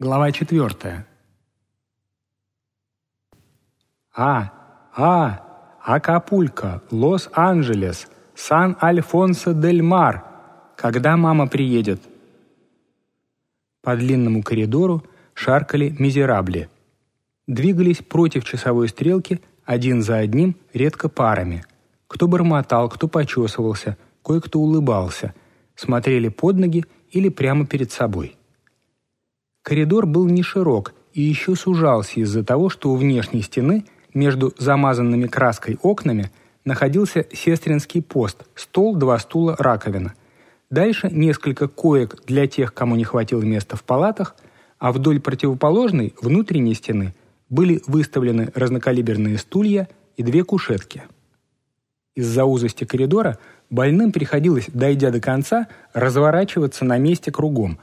Глава четвертая. А, а, Акапулько, Лос-Анджелес, Сан-Альфонсо-дель-Мар. Когда мама приедет? По длинному коридору шаркали мизерабли. Двигались против часовой стрелки один за одним, редко парами. Кто бормотал, кто почесывался, кое-кто улыбался, смотрели под ноги или прямо перед собой. Коридор был не широк и еще сужался из-за того, что у внешней стены между замазанными краской окнами находился сестринский пост, стол, два стула, раковина. Дальше несколько коек для тех, кому не хватило места в палатах, а вдоль противоположной, внутренней стены были выставлены разнокалиберные стулья и две кушетки. Из-за узости коридора больным приходилось, дойдя до конца, разворачиваться на месте кругом.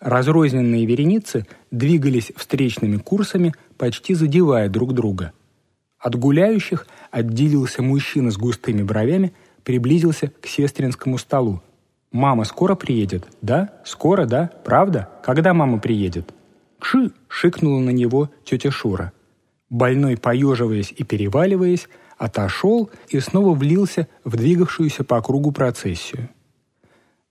Разрозненные вереницы двигались встречными курсами, почти задевая друг друга – от гуляющих отделился мужчина с густыми бровями, приблизился к сестринскому столу. «Мама скоро приедет?» «Да? Скоро, да? Правда? Когда мама приедет?» «Кши!» — шикнула на него тетя Шура. Больной, поеживаясь и переваливаясь, отошел и снова влился в двигавшуюся по кругу процессию.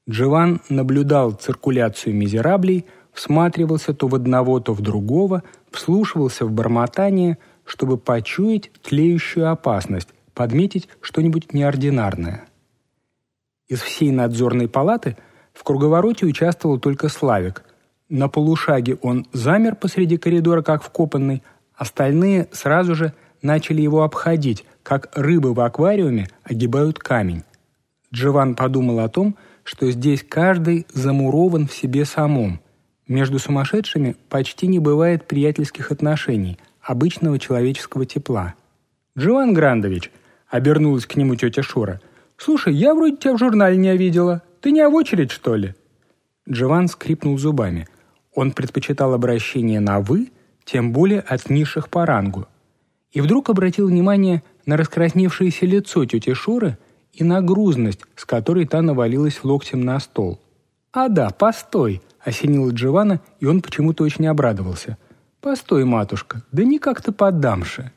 Джован наблюдал циркуляцию мизераблей, всматривался то в одного, то в другого, вслушивался в бормотание — чтобы почуять тлеющую опасность, подметить что-нибудь неординарное. Из всей надзорной палаты в круговороте участвовал только Славик. На полушаге он замер посреди коридора, как вкопанный, остальные сразу же начали его обходить, как рыбы в аквариуме огибают камень. Джован подумал о том, что здесь каждый замурован в себе самом. Между сумасшедшими почти не бывает приятельских отношений – обычного человеческого тепла. «Джоан Грандович», — обернулась к нему тетя Шура, «слушай, я вроде тебя в журнале не видела. Ты не в очередь, что ли?» Джован скрипнул зубами. Он предпочитал обращение на «вы», тем более от низших по рангу. И вдруг обратил внимание на раскрасневшееся лицо тети Шуры и на грузность, с которой та навалилась локтем на стол. «А да, постой!» — осенила Джованна, и он почему-то очень обрадовался — «Постой, матушка, да не как-то поддамши».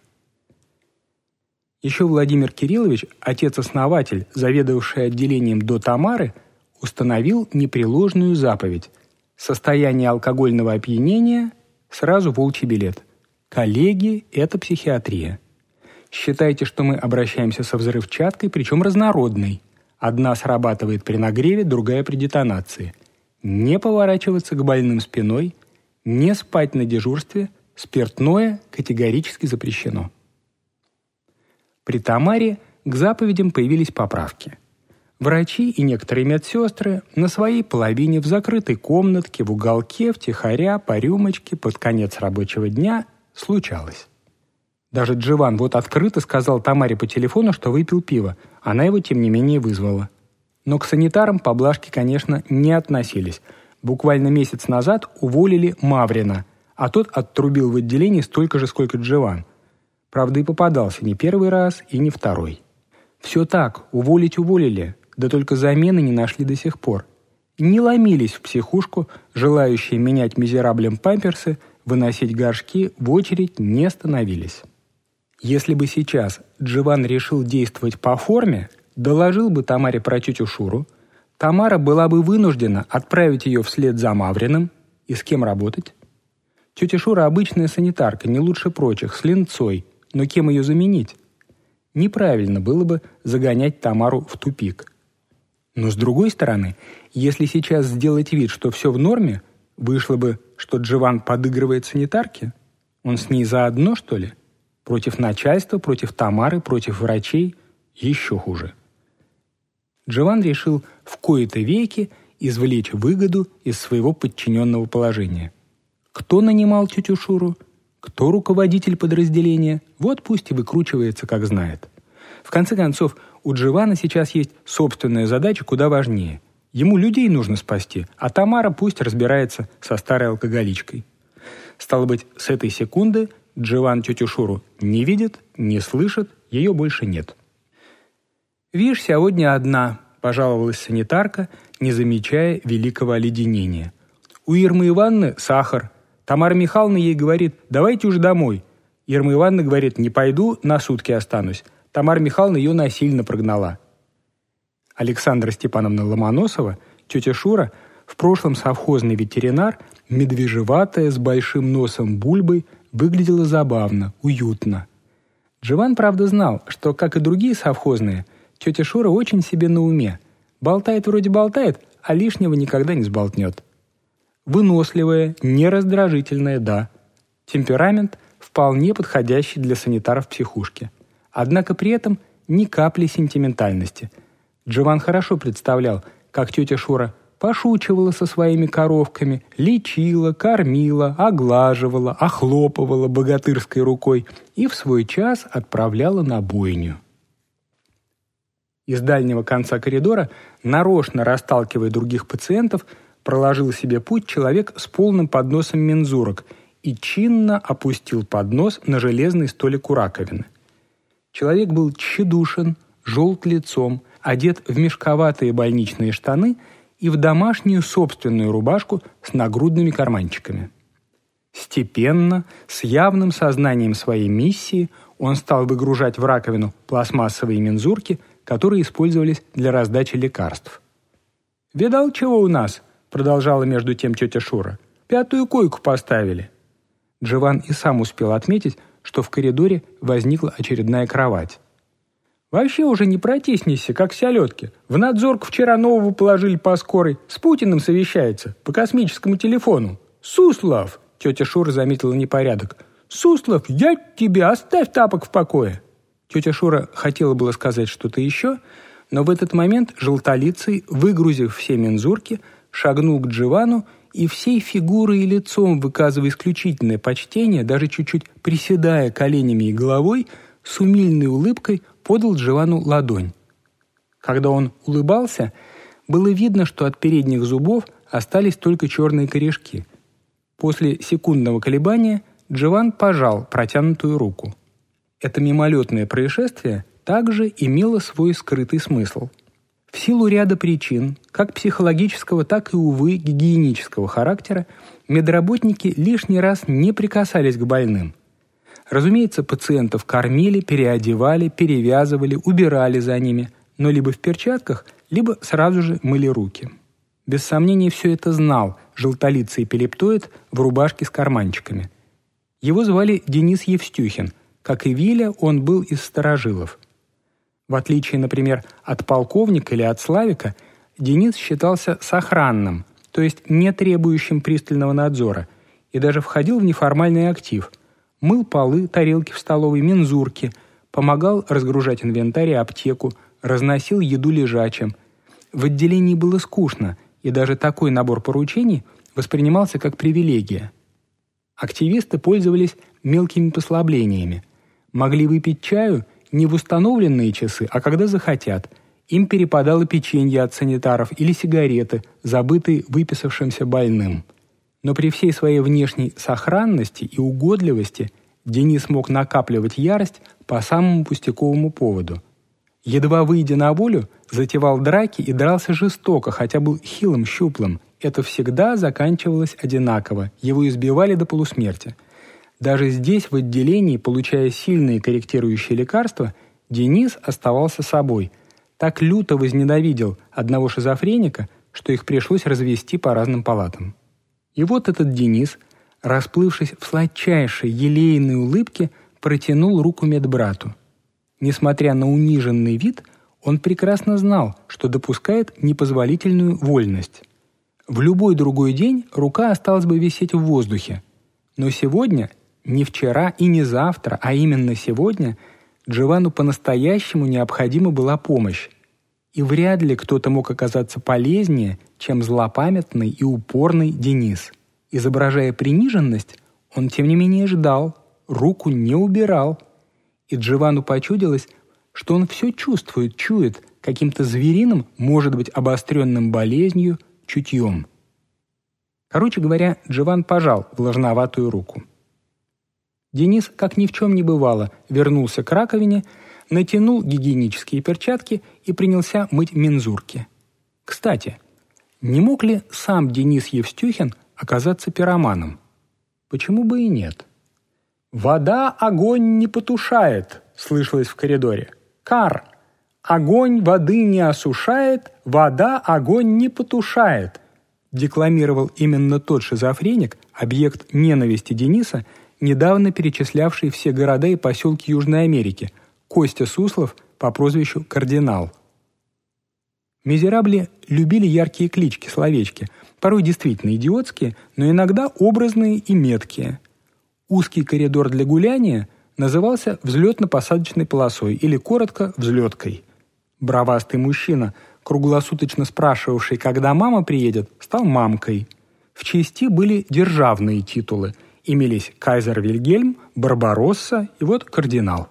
Еще Владимир Кириллович, отец-основатель, заведовавший отделением до Тамары, установил непреложную заповедь «Состояние алкогольного опьянения – сразу волчий билет. Коллеги – это психиатрия. Считайте, что мы обращаемся со взрывчаткой, причем разнородной. Одна срабатывает при нагреве, другая при детонации. Не поворачиваться к больным спиной – не спать на дежурстве, спиртное категорически запрещено. При Тамаре к заповедям появились поправки. Врачи и некоторые медсестры на своей половине в закрытой комнатке, в уголке, втихаря, по рюмочке, под конец рабочего дня случалось. Даже Дживан вот открыто сказал Тамаре по телефону, что выпил пиво. Она его, тем не менее, вызвала. Но к санитарам поблажки, конечно, не относились – Буквально месяц назад уволили Маврина, а тот оттрубил в отделении столько же, сколько Дживан. Правда, и попадался не первый раз и не второй. Все так, уволить уволили, да только замены не нашли до сих пор. Не ломились в психушку, желающие менять мизераблем памперсы, выносить горшки, в очередь не становились. Если бы сейчас Дживан решил действовать по форме, доложил бы Тамаре про тетю Шуру – Тамара была бы вынуждена отправить ее вслед за Мавриным. И с кем работать? Тетя Шура обычная санитарка, не лучше прочих, с линцой. Но кем ее заменить? Неправильно было бы загонять Тамару в тупик. Но с другой стороны, если сейчас сделать вид, что все в норме, вышло бы, что Дживан подыгрывает санитарке? Он с ней заодно, что ли? Против начальства, против Тамары, против врачей? Еще хуже. Джован решил в кои-то веки извлечь выгоду из своего подчиненного положения. Кто нанимал тетю Шуру? Кто руководитель подразделения? Вот пусть и выкручивается, как знает. В конце концов, у Дживана сейчас есть собственная задача куда важнее. Ему людей нужно спасти, а Тамара пусть разбирается со старой алкоголичкой. Стало быть, с этой секунды Дживан тетю Шуру не видит, не слышит, ее больше нет. «Вишь, сегодня одна», – пожаловалась санитарка, не замечая великого оледенения. «У Ирмы Ивановны сахар, Тамара Михайловна ей говорит «давайте уже домой». Ирма Ивановна говорит «не пойду, на сутки останусь». Тамара Михайловна ее насильно прогнала. Александра Степановна Ломоносова, тетя Шура, в прошлом совхозный ветеринар, медвежеватая, с большим носом бульбой, выглядела забавно, уютно. Джован, правда, знал, что, как и другие совхозные, тетя Шура очень себе на уме. Болтает вроде болтает, а лишнего никогда не сболтнет. Выносливая, нераздражительная, да. Темперамент вполне подходящий для санитаров психушки. Однако при этом ни капли сентиментальности. Джован хорошо представлял, как тетя Шура пошучивала со своими коровками, лечила, кормила, оглаживала, охлопывала богатырской рукой и в свой час отправляла на бойню. Из дальнего конца коридора, нарочно расталкивая других пациентов, проложил себе путь человек с полным подносом мензурок и чинно опустил поднос на железный столик у раковины. Человек был тщедушен, желт лицом, одет в мешковатые больничные штаны и в домашнюю собственную рубашку с нагрудными карманчиками. Степенно, с явным сознанием своей миссии, он стал выгружать в раковину пластмассовые мензурки, которые использовались для раздачи лекарств. «Видал, чего у нас?» продолжала между тем тетя Шура. «Пятую койку поставили». Джован и сам успел отметить, что в коридоре возникла очередная кровать. «Вообще уже не протиснешься, как селедки. В надзорку вчера нового положили по скорой. С Путиным совещается, по космическому телефону. Суслов!» Тетя Шура заметила непорядок. «Суслов, я тебе, оставь тапок в покое!» Тетя Шура хотела было сказать что-то еще, но в этот момент желтолицый, выгрузив все мензурки, шагнул к Дживану и всей фигурой и лицом, выказывая исключительное почтение, даже чуть-чуть приседая коленями и головой, с умильной улыбкой подал Дживану ладонь. Когда он улыбался, было видно, что от передних зубов остались только черные корешки. После секундного колебания Дживан пожал протянутую руку. Это мимолетное происшествие также имело свой скрытый смысл – в силу ряда причин, как психологического, так и, увы, гигиенического характера, медработники лишний раз не прикасались к больным. Разумеется, пациентов кормили, переодевали, перевязывали, убирали за ними, но либо в перчатках, либо сразу же мыли руки. Без сомнения, все это знал желтолицый эпилептоид в рубашке с карманчиками. Его звали Денис Евстюхин. Как и Виля, он был из старожилов – в отличие, например, от полковника или от Славика, Денис считался сохранным, то есть не требующим пристального надзора, и даже входил в неформальный актив. Мыл полы, тарелки в столовой, мензурки, помогал разгружать инвентарь и аптеку, разносил еду лежачим. В отделении было скучно, и даже такой набор поручений воспринимался как привилегия. Активисты пользовались мелкими послаблениями. Могли выпить чаю не в установленные часы, а когда захотят. Им перепадало печенье от санитаров или сигареты, забытые выписавшимся больным. Но при всей своей внешней сохранности и угодливости Денис мог накапливать ярость по самому пустяковому поводу. Едва выйдя на волю, затевал драки и дрался жестоко, хотя был хилым, щуплым. Это всегда заканчивалось одинаково, его избивали до полусмерти – даже здесь, в отделении, получая сильные корректирующие лекарства, Денис оставался собой. Так люто возненавидел одного шизофреника, что их пришлось развести по разным палатам. И вот этот Денис, расплывшись в сладчайшей елейной улыбке, протянул руку медбрату. Несмотря на униженный вид, он прекрасно знал, что допускает непозволительную вольность. В любой другой день рука осталась бы висеть в воздухе. Но сегодня не вчера и не завтра, а именно сегодня Джовану по-настоящему необходима была помощь. И вряд ли кто-то мог оказаться полезнее, чем злопамятный и упорный Денис. Изображая приниженность, он тем не менее ждал, руку не убирал. И Джовану почудилось, что он все чувствует, чует, каким-то звериным, может быть, обостренным болезнью, чутьем. Короче говоря, Джован пожал влажноватую руку. Денис, как ни в чем не бывало, вернулся к раковине, натянул гигиенические перчатки и принялся мыть мензурки. Кстати, не мог ли сам Денис Евстюхин оказаться пироманом? Почему бы и нет? «Вода огонь не потушает», — слышалось в коридоре. «Кар! Огонь воды не осушает, вода огонь не потушает», декламировал именно тот шизофреник, объект ненависти Дениса, недавно перечислявший все города и поселки Южной Америки, Костя Суслов по прозвищу Кардинал. Мизерабли любили яркие клички, словечки, порой действительно идиотские, но иногда образные и меткие. Узкий коридор для гуляния назывался взлетно-посадочной полосой или коротко «взлеткой». Бравастый мужчина, круглосуточно спрашивавший, когда мама приедет, стал мамкой. В части были державные титулы. Имелись кайзер Вильгельм, Барбаросса и вот кардинал.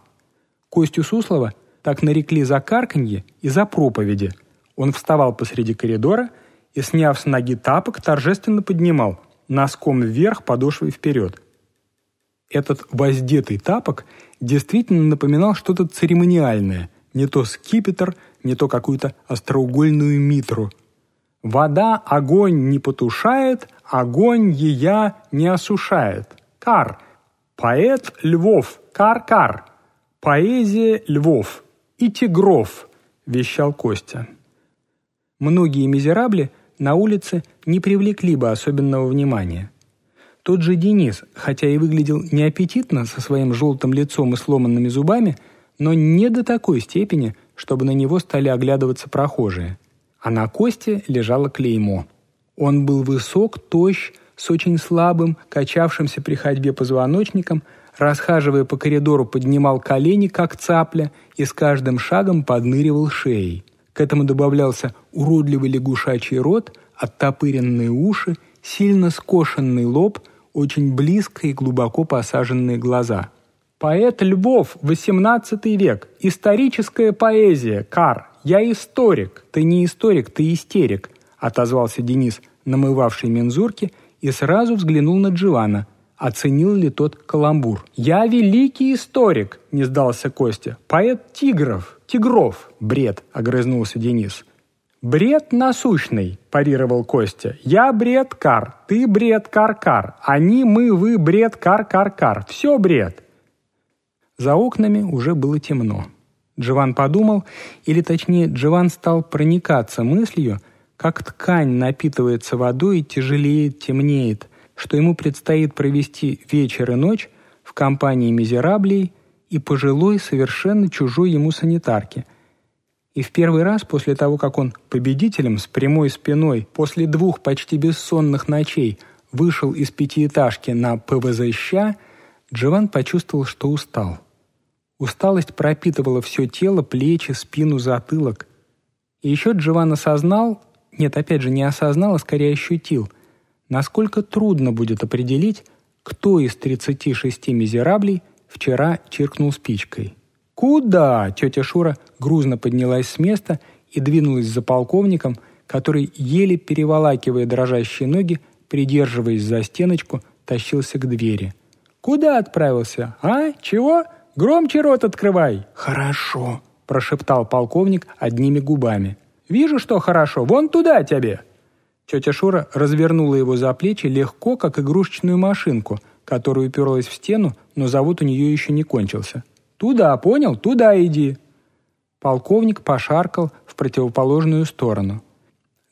Костю Суслова так нарекли за карканье и за проповеди. Он вставал посреди коридора и, сняв с ноги тапок, торжественно поднимал, носком вверх, подошвой вперед – этот воздетый тапок действительно напоминал что-то церемониальное, не то скипетр, не то какую-то остроугольную митру. «Вода огонь не потушает, огонь ея не осушает». Кар. Поэт Львов. Кар-кар. Поэзия Львов. И Тигров, вещал Костя. Многие мизерабли на улице не привлекли бы особенного внимания – тот же Денис, хотя и выглядел неаппетитно со своим желтым лицом и сломанными зубами, но не до такой степени, чтобы на него стали оглядываться прохожие. А на кости лежало клеймо. Он был высок, тощ, с очень слабым, качавшимся при ходьбе позвоночником, расхаживая по коридору, поднимал колени, как цапля, и с каждым шагом подныривал шеей. К этому добавлялся уродливый лягушачий рот, оттопыренные уши, сильно скошенный лоб – очень близко и глубоко посаженные глаза. Поэт Львов, XVIII век, историческая поэзия, Кар, я историк. Ты не историк, ты истерик, отозвался Денис, намывавший мензурки, и сразу взглянул на Дживана, оценил ли тот каламбур. «Я великий историк», — не сдался Костя. «Поэт Тигров, Тигров». «Бред», — огрызнулся Денис. «Бред насущный», – парировал Костя. «Я бред кар, ты бред кар-кар, они, мы, вы, бред кар-кар-кар. Все бред». За окнами уже было темно. Джован подумал, или точнее Джован стал проникаться мыслью, как ткань напитывается водой и тяжелеет, темнеет, что ему предстоит провести вечер и ночь в компании мизераблей и пожилой, совершенно чужой ему санитарки – и в первый раз после того, как он победителем с прямой спиной после двух почти бессонных ночей вышел из пятиэтажки на ПВЗ-ща, Джован почувствовал, что устал. Усталость пропитывала все тело, плечи, спину, затылок. И еще Джован осознал, нет, опять же, не осознал, а скорее ощутил, насколько трудно будет определить, кто из 36 мизераблей вчера чиркнул спичкой – «Куда?» – тетя Шура грузно поднялась с места и двинулась за полковником, который, еле переволакивая дрожащие ноги, придерживаясь за стеночку, тащился к двери. «Куда отправился? А? Чего? Громче рот открывай!» «Хорошо», – прошептал полковник одними губами. «Вижу, что хорошо. Вон туда тебе!» Тетя Шура развернула его за плечи легко, как игрушечную машинку, которая уперлась в стену, но завод у нее еще не кончился. Туда, понял? Туда иди!» Полковник пошаркал в противоположную сторону.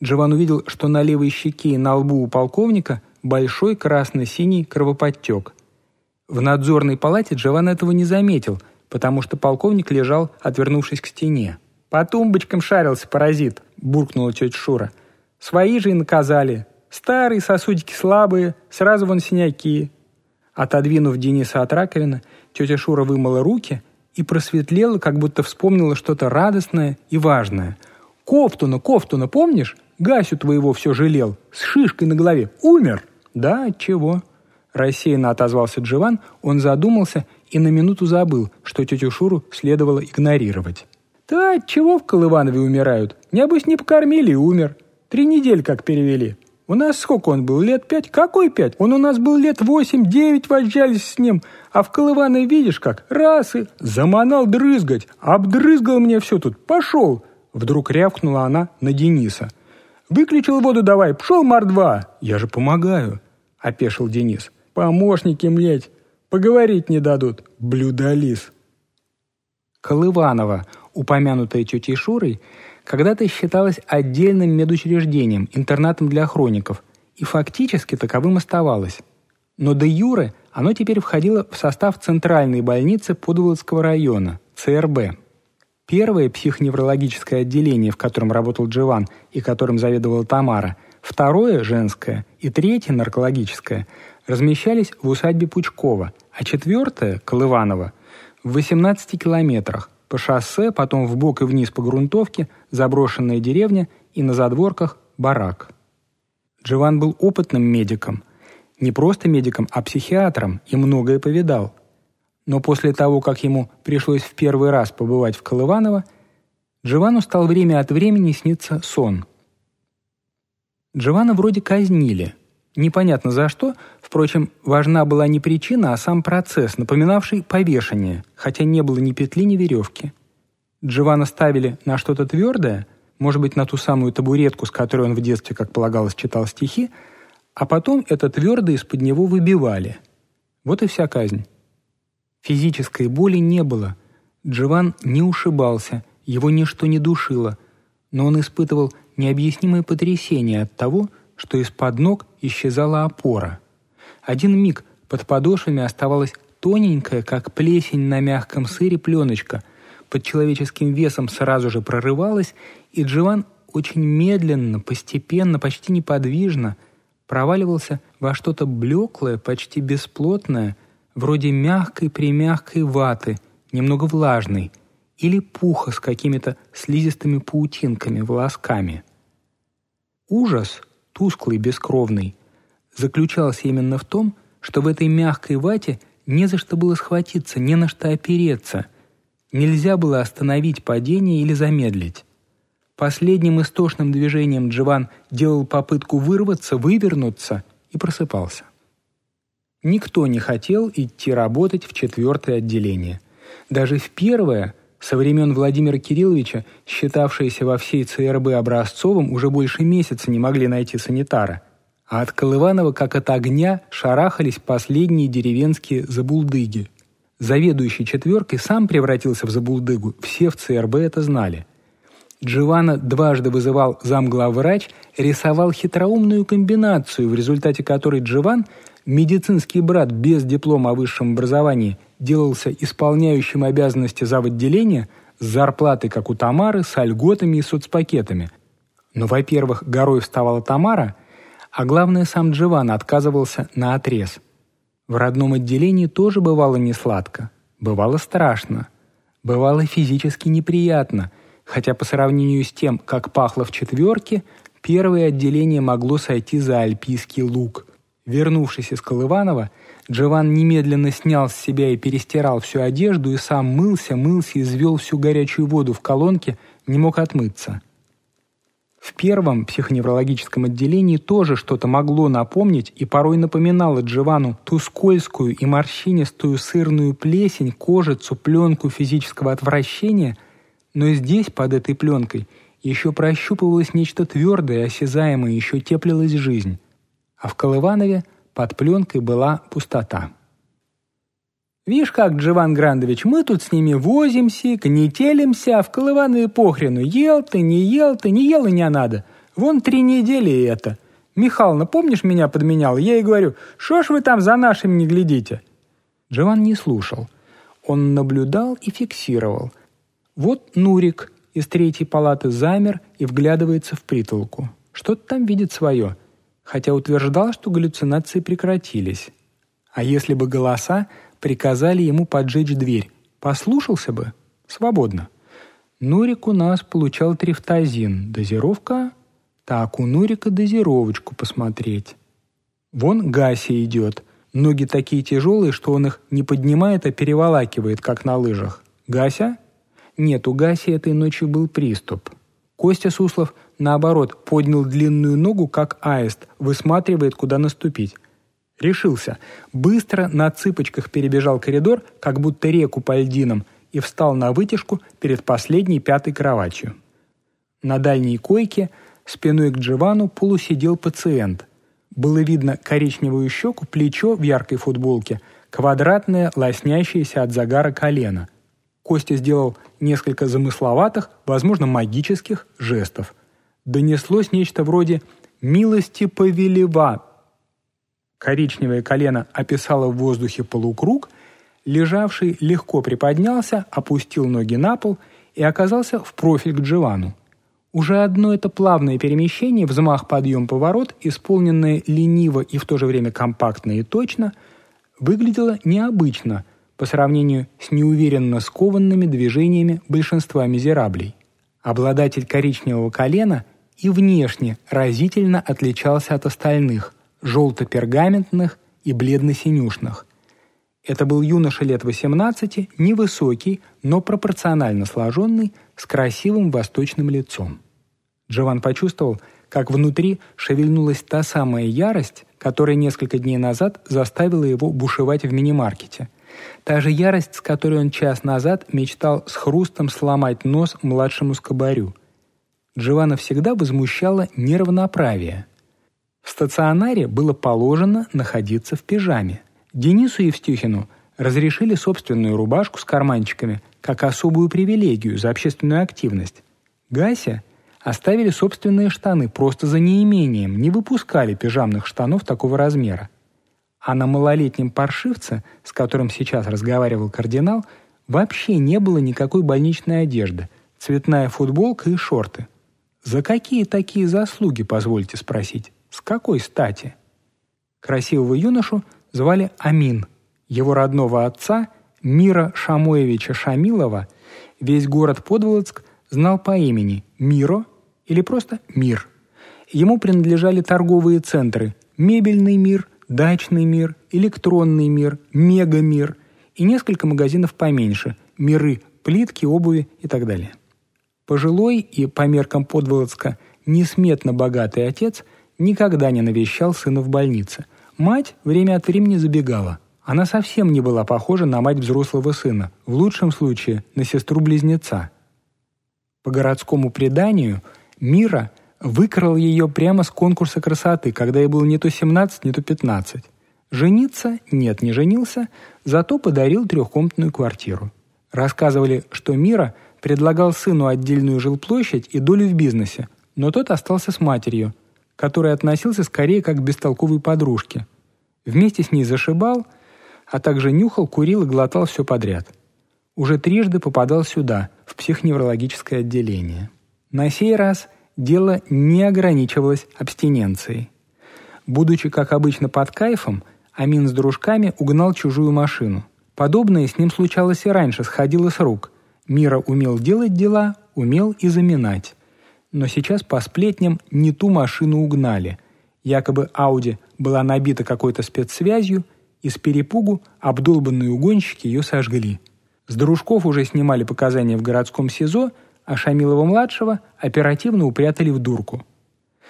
Джован увидел, что на левой щеке и на лбу у полковника большой красно-синий кровоподтек. В надзорной палате Джован этого не заметил, потому что полковник лежал, отвернувшись к стене. «По тумбочкам шарился паразит», – буркнула тетя Шура. «Свои же и наказали. Старые сосудики слабые, сразу вон синяки». Отодвинув Дениса от раковины, Тетя Шура вымыла руки и просветлела, как будто вспомнила что-то радостное и важное. «Кофтуна, Кофтуна, помнишь? Гасю твоего все жалел, с шишкой на голове. Умер!» «Да, чего?» Рассеянно отозвался Дживан, он задумался и на минуту забыл, что тетю Шуру следовало игнорировать. «Да, чего в Колыванове умирают? Небось, не покормили и умер. Три недели как перевели. У нас сколько он был? Лет пять? Какой пять? Он у нас был лет восемь-девять, возжались с ним. А в Колыване видишь как? Раз и заманал дрызгать. Обдрызгал мне все тут. Пошел. Вдруг рявкнула она на Дениса. «Выключил воду давай, пшел мордва!» «Я же помогаю», — опешил Денис. Помощники, млеть! Поговорить не дадут! Блюдолис!» Колыванова, упомянутая тетей Шурой, когда-то считалась отдельным медучреждением, интернатом для хроников, и фактически таковым оставалось. Но до юры оно теперь входило в состав Центральной больницы Подволодского района, ЦРБ. Первое психоневрологическое отделение, в котором работал Дживан и которым заведовала Тамара, второе, женское, и третье, наркологическое, размещались в усадьбе Пучкова, а четвертое, Колыванова, в 18 километрах, по шоссе, потом в бок и вниз по грунтовке, заброшенная деревня и на задворках барак. Дживан был опытным медиком. Не просто медиком, а психиатром и многое повидал. Но после того, как ему пришлось в первый раз побывать в Колываново, Дживану стал время от времени сниться сон. Дживана вроде казнили. Непонятно за что, впрочем, важна была не причина, а сам процесс, напоминавший повешение, хотя не было ни петли, ни веревки. Дживана ставили на что-то твердое – может быть, на ту самую табуретку, с которой он в детстве, как полагалось, читал стихи, а потом это твердо из-под него выбивали. Вот и вся казнь. Физической боли не было. Джован не ушибался, его ничто не душило, но он испытывал необъяснимое потрясение от того, что из-под ног исчезала опора. Один миг под подошвами оставалась тоненькая, как плесень на мягком сыре, пленочка, под человеческим весом сразу же прорывалась, и Дживан очень медленно, постепенно, почти неподвижно проваливался во что-то блеклое, почти бесплотное, вроде мягкой-примягкой ваты, немного влажной, или пуха с какими-то слизистыми паутинками, волосками. Ужас, тусклый, бескровный, заключался именно в том, что в этой мягкой вате не за что было схватиться, не на что опереться – Нельзя было остановить падение или замедлить. Последним истошным движением Дживан делал попытку вырваться, вывернуться и просыпался. Никто не хотел идти работать в четвертое отделение. Даже в первое, со времен Владимира Кирилловича, считавшееся во всей ЦРБ образцовым, уже больше месяца не могли найти санитара. А от Колыванова, как от огня, шарахались последние деревенские забулдыги – Заведующий четверкой сам превратился в забулдыгу, все в ЦРБ это знали. Дживана дважды вызывал замглавврач, рисовал хитроумную комбинацию, в результате которой Дживан, медицинский брат без диплома о высшем образовании, делался исполняющим обязанности завотделения с зарплатой, как у Тамары, с льготами и соцпакетами. Но, во-первых, горой вставала Тамара, а главное, сам Дживан отказывался на отрез – в родном отделении тоже бывало не сладко, бывало страшно, бывало физически неприятно, хотя по сравнению с тем, как пахло в четверке, первое отделение могло сойти за альпийский луг. Вернувшись из Колыванова, Джован немедленно снял с себя и перестирал всю одежду и сам мылся, мылся и извел всю горячую воду в колонке, не мог отмыться – в первом психоневрологическом отделении тоже что-то могло напомнить и порой напоминало Джовану ту скользкую и морщинистую сырную плесень, кожицу, пленку физического отвращения, но здесь, под этой пленкой, еще прощупывалось нечто твердое, осязаемое, еще теплилась жизнь. А в Колыванове под пленкой была пустота. Видишь как, Дживан Грандович, мы тут с ними возимся, конетелимся, а в Колыванове похрену. Ел ты, не ел ты, не ел и не надо. Вон три недели это. Михална, помнишь, меня подменял? Я ей говорю, что ж вы там за нашим не глядите? Дживан не слушал. Он наблюдал и фиксировал. Вот Нурик из третьей палаты замер и вглядывается в притолку. Что-то там видит свое, хотя утверждал, что галлюцинации прекратились. А если бы голоса приказали ему поджечь дверь. Послушался бы? Свободно. Нурик у нас получал трифтазин. Дозировка? Так, у Нурика дозировочку посмотреть. Вон Гася идет. Ноги такие тяжелые, что он их не поднимает, а переволакивает, как на лыжах. Гася? Нет, у Гаси этой ночью был приступ. Костя Суслов, наоборот, поднял длинную ногу, как аист, высматривает, куда наступить. Решился. Быстро на цыпочках перебежал коридор, как будто реку по льдинам, и встал на вытяжку перед последней пятой кроватью. На дальней койке, спиной к Дживану, полусидел пациент. Было видно коричневую щеку, плечо в яркой футболке, квадратное, лоснящееся от загара колено. Костя сделал несколько замысловатых, возможно, магических жестов. Донеслось нечто вроде «милости повелева». Коричневое колено описало в воздухе полукруг, лежавший легко приподнялся, опустил ноги на пол и оказался в профиль к Джовану. Уже одно это плавное перемещение, взмах, подъем, поворот, исполненное лениво и в то же время компактно и точно, выглядело необычно по сравнению с неуверенно скованными движениями большинства мизераблей. Обладатель коричневого колена и внешне разительно отличался от остальных – желто-пергаментных и бледно-синюшных. Это был юноша лет 18, невысокий, но пропорционально сложенный, с красивым восточным лицом. Джован почувствовал, как внутри шевельнулась та самая ярость, которая несколько дней назад заставила его бушевать в мини-маркете. Та же ярость, с которой он час назад мечтал с хрустом сломать нос младшему скобарю. Джована всегда возмущало неравноправие. В стационаре было положено находиться в пижаме. Денису Евстюхину разрешили собственную рубашку с карманчиками как особую привилегию за общественную активность. Гася оставили собственные штаны просто за неимением, не выпускали пижамных штанов такого размера. А на малолетнем паршивце, с которым сейчас разговаривал кардинал, вообще не было никакой больничной одежды, цветная футболка и шорты. За какие такие заслуги, позвольте спросить? С какой стати? Красивого юношу звали Амин. Его родного отца, Мира Шамоевича Шамилова, весь город Подволоцк знал по имени Миро или просто Мир. Ему принадлежали торговые центры «Мебельный мир», «Дачный мир», «Электронный мир», «Мегамир» и несколько магазинов поменьше «Миры», «Плитки», «Обуви» и так далее. Пожилой и, по меркам Подволоцка, несметно богатый отец никогда не навещал сына в больнице. Мать время от времени забегала. Она совсем не была похожа на мать взрослого сына, в лучшем случае на сестру-близнеца. По городскому преданию – Мира выкрал ее прямо с конкурса красоты, когда ей было не то 17, не то 15. Жениться? Нет, не женился, зато подарил трехкомнатную квартиру. Рассказывали, что Мира предлагал сыну отдельную жилплощадь и долю в бизнесе, но тот остался с матерью, которая относился скорее как к бестолковой подружке. Вместе с ней зашибал, а также нюхал, курил и глотал все подряд. Уже трижды попадал сюда, в психоневрологическое отделение. На сей раз дело не ограничивалось абстиненцией. Будучи, как обычно, под кайфом, Амин с дружками угнал чужую машину. Подобное с ним случалось и раньше, сходило с рук. Мира умел делать дела, умел и заминать. Но сейчас по сплетням не ту машину угнали. Якобы Ауди была набита какой-то спецсвязью, и с перепугу обдолбанные угонщики ее сожгли. С дружков уже снимали показания в городском СИЗО – а Шамилова-младшего оперативно упрятали в дурку.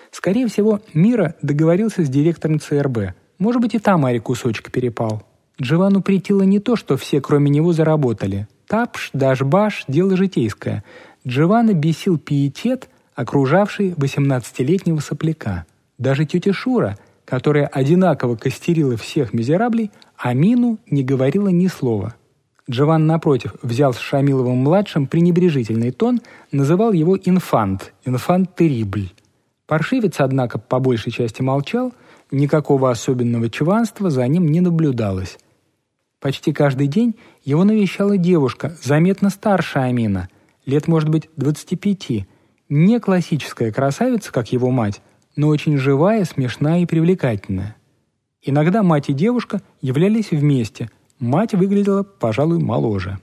Скорее всего, Мира договорился с директором ЦРБ. Может быть, и там Ари кусочек перепал. Джовану притило не то, что все кроме него заработали. Тапш, дашбаш – дело житейское. Джована бесил пиетет, окружавший 18-летнего сопляка. Даже тетя Шура, которая одинаково костерила всех мизераблей, Амину не говорила ни слова. Джован, напротив, взял с Шамиловым-младшим пренебрежительный тон, называл его «инфант», «инфант терибль». Паршивец, однако, по большей части молчал, никакого особенного чванства за ним не наблюдалось. Почти каждый день его навещала девушка, заметно старше Амина, лет, может быть, 25, не классическая красавица, как его мать, но очень живая, смешная и привлекательная. Иногда мать и девушка являлись вместе – Мать выглядела, пожалуй, моложе.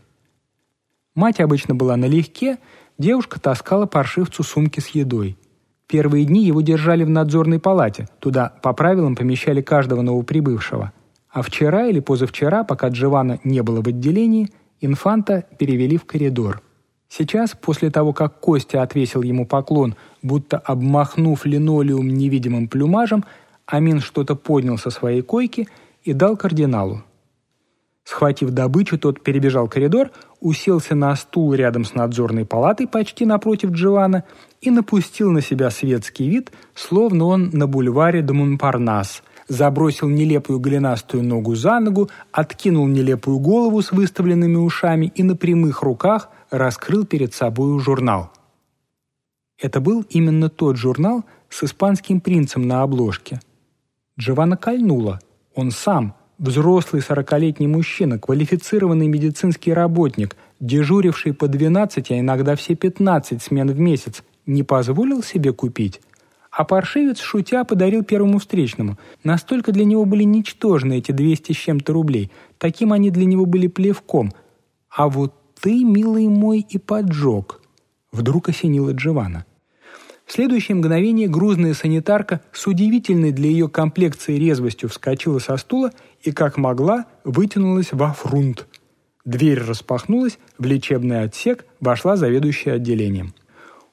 Мать обычно была налегке, девушка таскала паршивцу сумки с едой. Первые дни его держали в надзорной палате, туда по правилам помещали каждого новоприбывшего. А вчера или позавчера, пока Дживана не было в отделении, инфанта перевели в коридор. Сейчас, после того, как Костя отвесил ему поклон, будто обмахнув линолеум невидимым плюмажем, Амин что-то поднял со своей койки и дал кардиналу. Схватив добычу, тот перебежал коридор, уселся на стул рядом с надзорной палатой почти напротив Дживана и напустил на себя светский вид, словно он на бульваре де Монпарнас, забросил нелепую голенастую ногу за ногу, откинул нелепую голову с выставленными ушами и на прямых руках раскрыл перед собой журнал. Это был именно тот журнал с испанским принцем на обложке. Джованна кольнула. Он сам, взрослый сорокалетний мужчина, квалифицированный медицинский работник, дежуривший по 12, а иногда все 15 смен в месяц, не позволил себе купить – а паршивец, шутя, подарил первому встречному. Настолько для него были ничтожны эти 200 с чем-то рублей. Таким они для него были плевком. А вот ты, милый мой, и поджег. Вдруг осенила Дживана. В следующее мгновение грузная санитарка с удивительной для ее комплекции резвостью вскочила со стула и, как могла, вытянулась во фрунт. Дверь распахнулась, в лечебный отсек вошла заведующая отделением.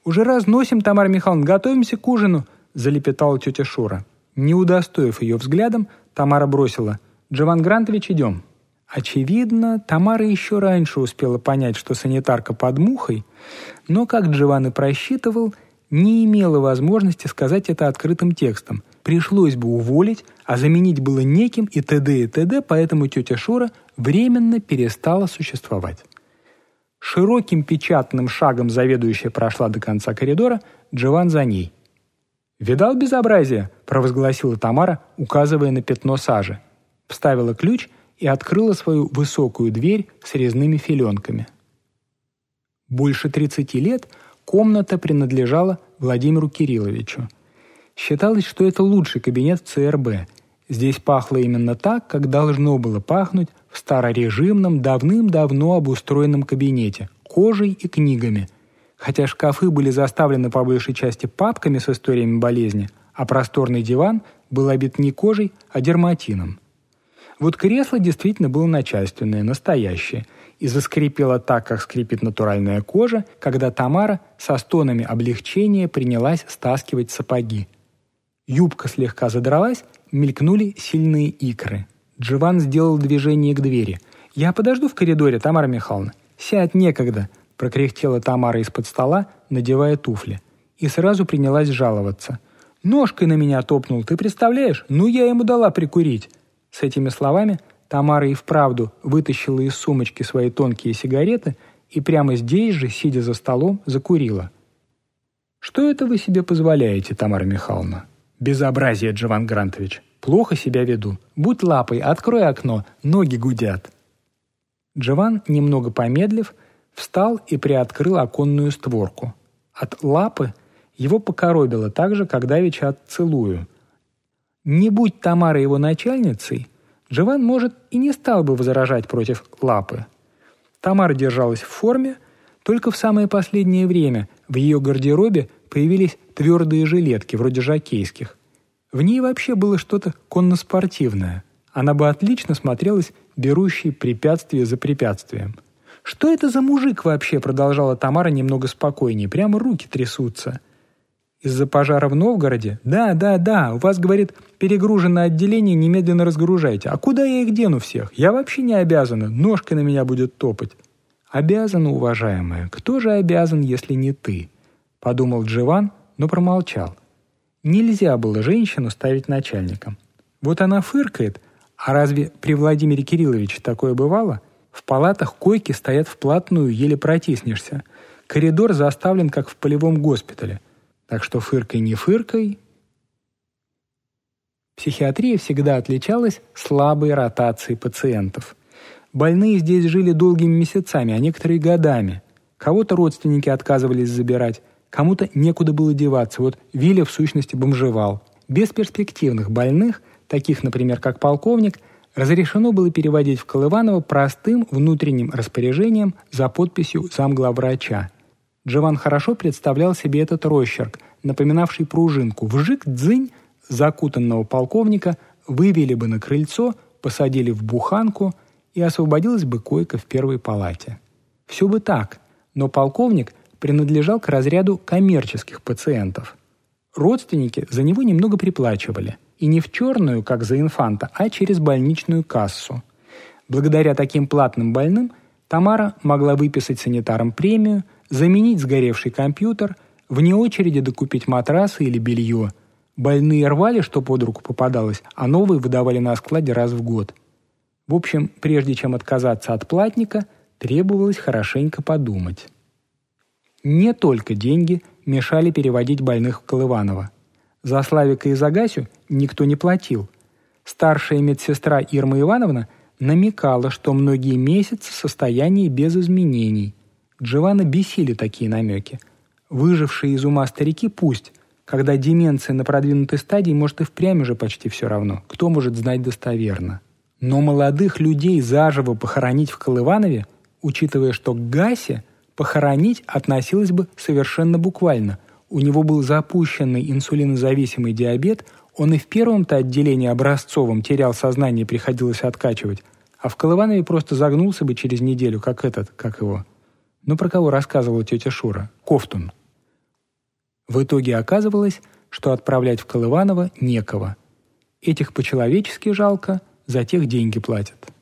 «Уже разносим, Тамара Михайловна, готовимся к ужину», – залепетала тетя Шура. Не удостоив ее взглядом, Тамара бросила «Джован Грантович, идем». Очевидно, Тамара еще раньше успела понять, что санитарка под мухой, но, как Джован и просчитывал, не имела возможности сказать это открытым текстом. Пришлось бы уволить, а заменить было неким и т.д. и т.д., поэтому тетя Шура временно перестала существовать. Широким печатным шагом заведующая прошла до конца коридора, Джован за ней – «Видал безобразие?» – провозгласила Тамара, указывая на пятно сажи. Вставила ключ и открыла свою высокую дверь с резными филенками. Больше 30 лет комната принадлежала Владимиру Кирилловичу. Считалось, что это лучший кабинет в ЦРБ. Здесь пахло именно так, как должно было пахнуть в старорежимном, давным-давно обустроенном кабинете – кожей и книгами – Хотя шкафы были заставлены по большей части папками с историями болезни, а просторный диван был обит не кожей, а дерматином. Вот кресло действительно было начальственное, настоящее, и заскрипело так, как скрипит натуральная кожа, когда Тамара со стонами облегчения принялась стаскивать сапоги. Юбка слегка задралась, мелькнули сильные икры. Дживан сделал движение к двери. «Я подожду в коридоре, Тамара Михайловна. Сядь некогда», – прокряхтела Тамара из-под стола, надевая туфли. И сразу принялась жаловаться. «Ножкой на меня топнул, ты представляешь? Ну, я ему дала прикурить!» С этими словами Тамара и вправду вытащила из сумочки свои тонкие сигареты и прямо здесь же, сидя за столом, закурила. «Что это вы себе позволяете, Тамара Михайловна?» «Безобразие, Джован Грантович. Плохо себя веду. Будь лапой, открой окно, ноги гудят». Джован, немного помедлив, Встал и приоткрыл оконную створку. От лапы его покоробило так же, как давеча от целую. Не будь Тамара его начальницей, Джован, может, и не стал бы возражать против лапы. Тамара держалась в форме, только в самое последнее время в ее гардеробе появились твердые жилетки, вроде жакейских. В ней вообще было что-то конноспортивное. Она бы отлично смотрелась берущей препятствие за препятствием. «Что это за мужик вообще?» – продолжала Тамара немного спокойнее. «Прямо руки трясутся». «Из-за пожара в Новгороде?» «Да, да, да. У вас, говорит, перегруженное отделение, немедленно разгружайте. А куда я их дену всех? Я вообще не обязана. Ножкой на меня будет топать». «Обязана, уважаемая. Кто же обязан, если не ты?» – подумал Дживан, но промолчал. Нельзя было женщину ставить начальником. Вот она фыркает, а разве при Владимире Кирилловиче такое бывало – в палатах койки стоят вплотную, еле протиснешься. Коридор заставлен, как в полевом госпитале. Так что фыркой не фыркой. Психиатрия всегда отличалась слабой ротацией пациентов. Больные здесь жили долгими месяцами, а некоторые годами. Кого-то родственники отказывались забирать, кому-то некуда было деваться. Вот Виля в сущности бомжевал. Бесперспективных больных, таких, например, как полковник – разрешено было переводить в Колываново простым внутренним распоряжением за подписью замглавврача. Джован хорошо представлял себе этот росчерк, напоминавший пружинку. Вжик-дзынь закутанного полковника вывели бы на крыльцо, посадили в буханку, и освободилась бы койка в первой палате. Все бы так, но полковник принадлежал к разряду коммерческих пациентов. Родственники за него немного приплачивали – и не в черную, как за инфанта, а через больничную кассу. Благодаря таким платным больным Тамара могла выписать санитарам премию, заменить сгоревший компьютер, вне очереди докупить матрасы или белье. Больные рвали, что под руку попадалось, а новые выдавали на складе раз в год. В общем, прежде чем отказаться от платника, требовалось хорошенько подумать. Не только деньги мешали переводить больных в Колываново. За Славика и за Гасю никто не платил. Старшая медсестра Ирма Ивановна намекала, что многие месяцы состояние без изменений. Джованна бесили такие намеки. Выжившие из ума старики пусть, когда деменция на продвинутой стадии, может и впрямь уже почти все равно. Кто может знать достоверно? Но молодых людей заживо похоронить в Колыванове, учитывая, что к Гасе похоронить относилось бы совершенно буквально. У него был запущенный инсулинозависимый диабет, он и в первом-то отделении образцовом терял сознание и приходилось откачивать, а в Колыванове просто загнулся бы через неделю, как этот, как его. Ну, про кого рассказывала тетя Шура? Кофтун. В итоге оказывалось, что отправлять в Колываново некого. Этих по-человечески жалко, за тех деньги платят.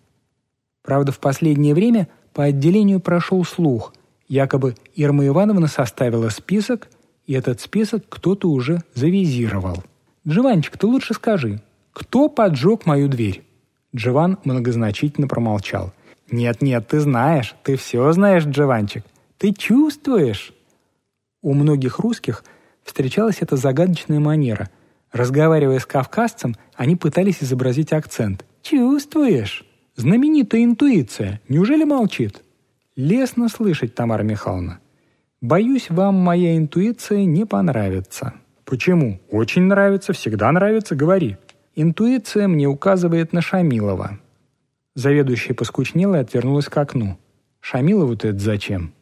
Правда, в последнее время по отделению прошел слух, якобы Ирма Ивановна составила список, и этот список кто-то уже завизировал – «Джованчик, ты лучше скажи, кто поджег мою дверь?» Джован многозначительно промолчал. «Нет-нет, ты знаешь, ты все знаешь, Джованчик. Ты чувствуешь?» У многих русских встречалась эта загадочная манера. Разговаривая с кавказцем, они пытались изобразить акцент. «Чувствуешь?» Знаменитая интуиция. Неужели молчит? Лестно слышать, Тамара Михайловна. Боюсь, вам моя интуиция не понравится. Почему? Очень нравится, всегда нравится, говори. Интуиция мне указывает на Шамилова. Заведующая поскучнела и отвернулась к окну. Шамилову-то это зачем?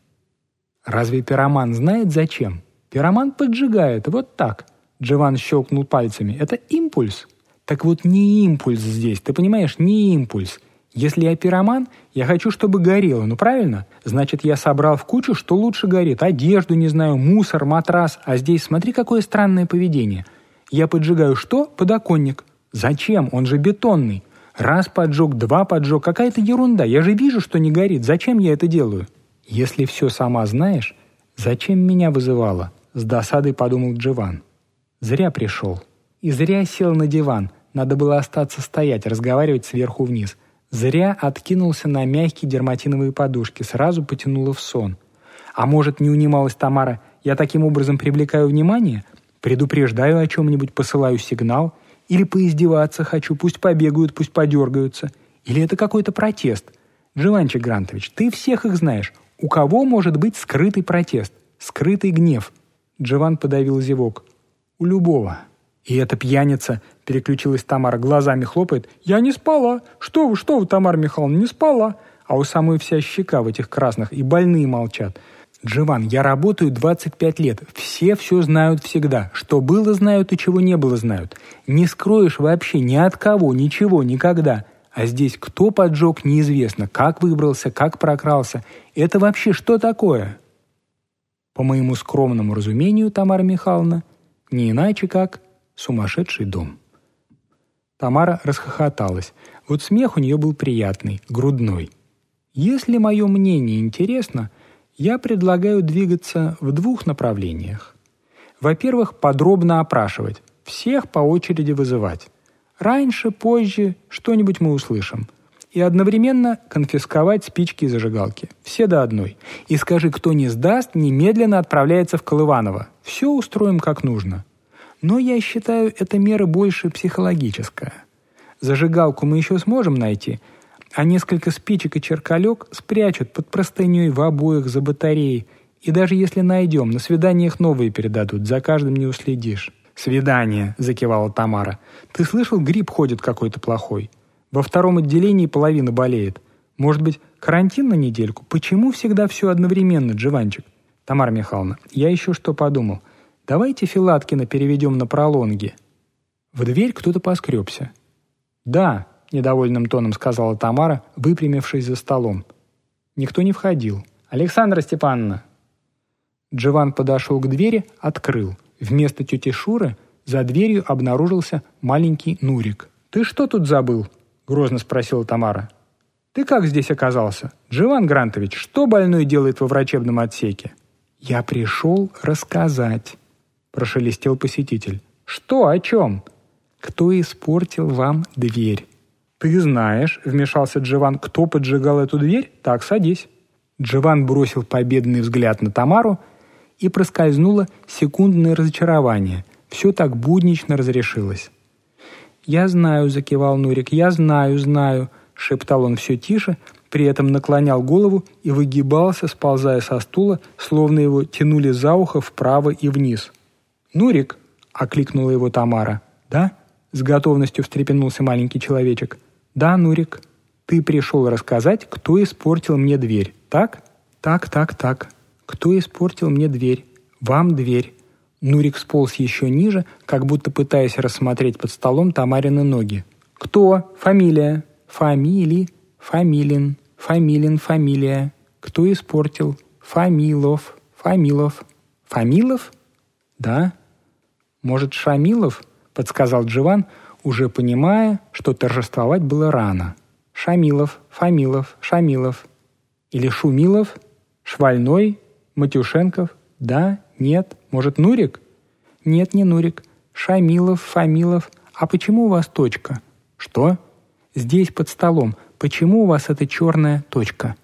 Разве пироман знает зачем? Пироман поджигает, вот так. Джован щелкнул пальцами. Это импульс. Так вот не импульс здесь, ты понимаешь, не импульс – если я пироман, я хочу, чтобы горело, ну правильно? Значит, я собрал в кучу, что лучше горит. Одежду, не знаю, мусор, матрас. А здесь смотри, какое странное поведение. Я поджигаю что? Подоконник. Зачем? Он же бетонный. Раз поджег, два поджег. Какая-то ерунда. Я же вижу, что не горит. Зачем я это делаю? Если все сама знаешь, зачем меня вызывала? С досадой подумал Дживан. Зря пришел. И зря сел на диван. Надо было остаться стоять, разговаривать сверху вниз – Зря откинулся на мягкие дерматиновые подушки, сразу потянуло в сон. А может, не унималась Тамара, я таким образом привлекаю внимание? Предупреждаю о чем-нибудь, посылаю сигнал? Или поиздеваться хочу, пусть побегают, пусть подергаются? Или это какой-то протест? Джованчик Грантович, ты всех их знаешь. У кого может быть скрытый протест? Скрытый гнев? Джован подавил зевок. У любого. И эта пьяница, переключилась Тамара, глазами хлопает. «Я не спала! Что вы, что вы, Тамара Михайловна, не спала!» А у самой вся щека в этих красных, и больные молчат. «Дживан, я работаю 25 лет. Все все знают всегда. Что было знают и чего не было знают. Не скроешь вообще ни от кого, ничего, никогда. А здесь кто поджег, неизвестно. Как выбрался, как прокрался. Это вообще что такое?» По моему скромному разумению, Тамара Михайловна, не иначе как сумасшедший дом. Тамара расхохоталась. Вот смех у нее был приятный, грудной. Если мое мнение интересно, я предлагаю двигаться в двух направлениях. Во-первых, подробно опрашивать, всех по очереди вызывать. Раньше, позже что-нибудь мы услышим. И одновременно конфисковать спички и зажигалки. Все до одной. И скажи, кто не сдаст, немедленно отправляется в Колываново. Все устроим как нужно. Но я считаю, эта мера больше психологическая. Зажигалку мы еще сможем найти, а несколько спичек и черкалек спрячут под простыней в обоих за батареей. И даже если найдем, на свиданиях новые передадут, за каждым не уследишь. «Свидание», — закивала Тамара. «Ты слышал, грипп ходит какой-то плохой? Во втором отделении половина болеет. Может быть, карантин на недельку? Почему всегда все одновременно, Дживанчик?» «Тамара Михайловна, я еще что подумал. Давайте Филаткина переведем на пролонги». В дверь кто-то поскребся. «Да», — недовольным тоном сказала Тамара, выпрямившись за столом. Никто не входил. «Александра Степановна!» Джован подошел к двери, открыл. Вместо тети Шуры за дверью обнаружился маленький Нурик. «Ты что тут забыл?» — грозно спросила Тамара. Ты как здесь оказался? Дживан Грантович, что больной делает во врачебном отсеке? Я пришел рассказать, прошелестел посетитель. Что, о чем? Кто испортил вам дверь? Ты знаешь, вмешался Дживан, кто поджигал эту дверь? Так, садись. Дживан бросил победный взгляд на Тамару, и проскользнуло секундное разочарование. Все так буднично разрешилось. «Я знаю», — закивал Нурик, — «я знаю, знаю», — шептал он все тише, при этом наклонял голову и выгибался, сползая со стула, словно его тянули за ухо вправо и вниз. «Нурик!» — окликнула его Тамара. «Да?» — с готовностью встрепенулся маленький человечек. «Да, Нурик. Ты пришел рассказать, кто испортил мне дверь, так?» «Так, так, так. Кто испортил мне дверь? Вам дверь. Нурик сполз еще ниже, как будто пытаясь рассмотреть под столом Тамарины ноги. «Кто? Фамилия?» «Фамили. Фамилин. Фамилин. Фамилия. Кто испортил?» «Фамилов. Фамилов. Фамилов?» «Да». «Может, Шамилов?» — подсказал Дживан, уже понимая, что торжествовать было рано. «Шамилов. Фамилов. Шамилов. Или Шумилов? Швальной? Матюшенков? Да? Нет? Может, Нурик? Нет, не Нурик. Шамилов, Фамилов. А почему у вас точка? Что? Здесь под столом. Почему у вас эта черная точка?